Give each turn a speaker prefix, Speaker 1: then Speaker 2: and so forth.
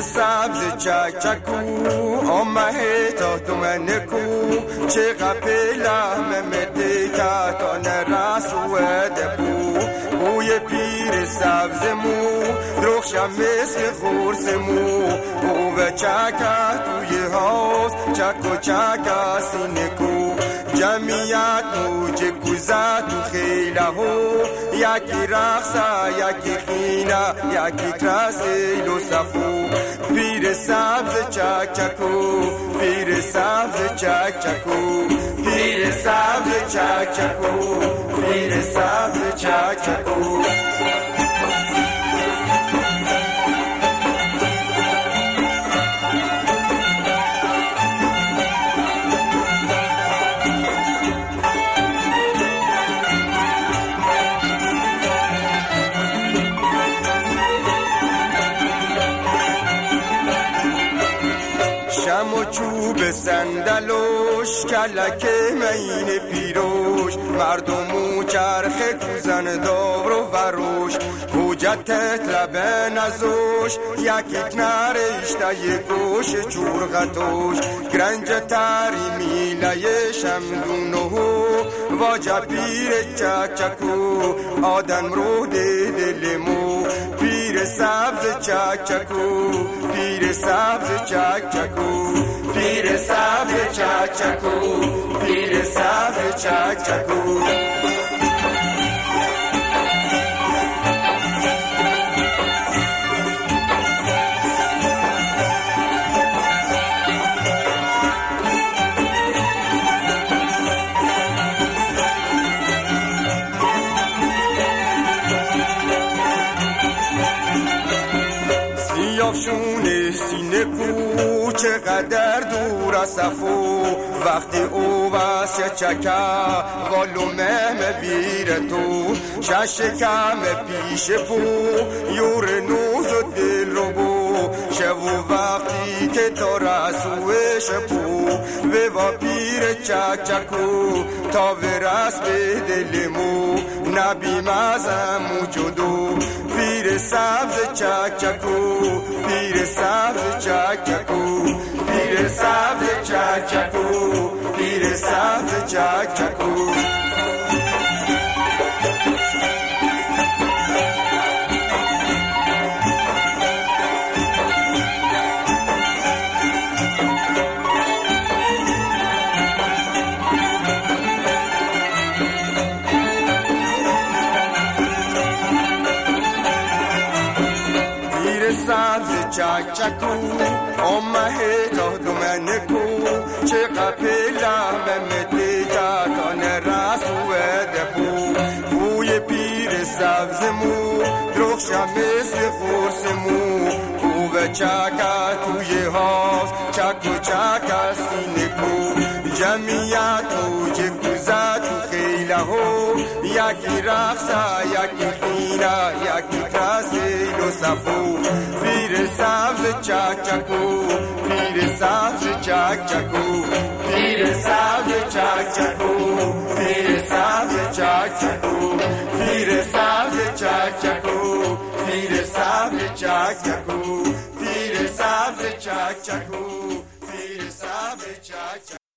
Speaker 1: سبز چکچکو آمه تا دومنکو چه قبیله ممتی کتان رسوه دبو. بوی پیر سبز مو. درخشم مثل خورس مو. بو و چکه توی هاست چک و چکه سینکو جمعیت موج کوزا تو خیله هو یکی رقصه یکی خینه یکی کرسیل و صفو. پیر سبز چک چکو پیر سبز چک چکو پیر سبز چک چکو پیر سبز چک چکو کفشم و چوب سندلوش کلک مین پیروش. مردمو چرخ کوزن دار و وروش. گوجتت لبه نزوش یکیت نرشته یک گوش چورغتوش گرنج تری میله شمدونو واجا پیر چکچکو. آدم رو دیدلمو Pire sabzi chachaku, pire sabzi chachaku, pire sabzi chachaku, pire sabzi chachaku. سیافشون سینه کو چقدر دور از صفو وقتی او واسه چکا والو مهم بیر تو شش کم پیش بو یور نوز دل رو بو شو وقتی که تو رسوش بو و پیر چاچکو تا ورس به دلمو نبیم مازم جدو. پیر سبز چاچکو پیر سبز چاچکو پیر سبز چاچکو پیر سبز چاچکو سبز چکو آمه تا دومنکو چه قپلا ممتی تا تان رسو دبو بوی پیر سبز مو درخشم مثل خورس مو بو چکا توی هاست چک و چکا سینکو جمعیت و جنگوزات و خیله ها یکی رقصا یکی خیره یکی کراسی دو صفو پیر سبز چک چکو پیر سبز چک چکو پیر سبز چک چکو پیر سبز چک چکو پیر سبز چک چکو پیر سبز چک چکو پیر سبز چک چکو Pire sabe, tchá, tchá.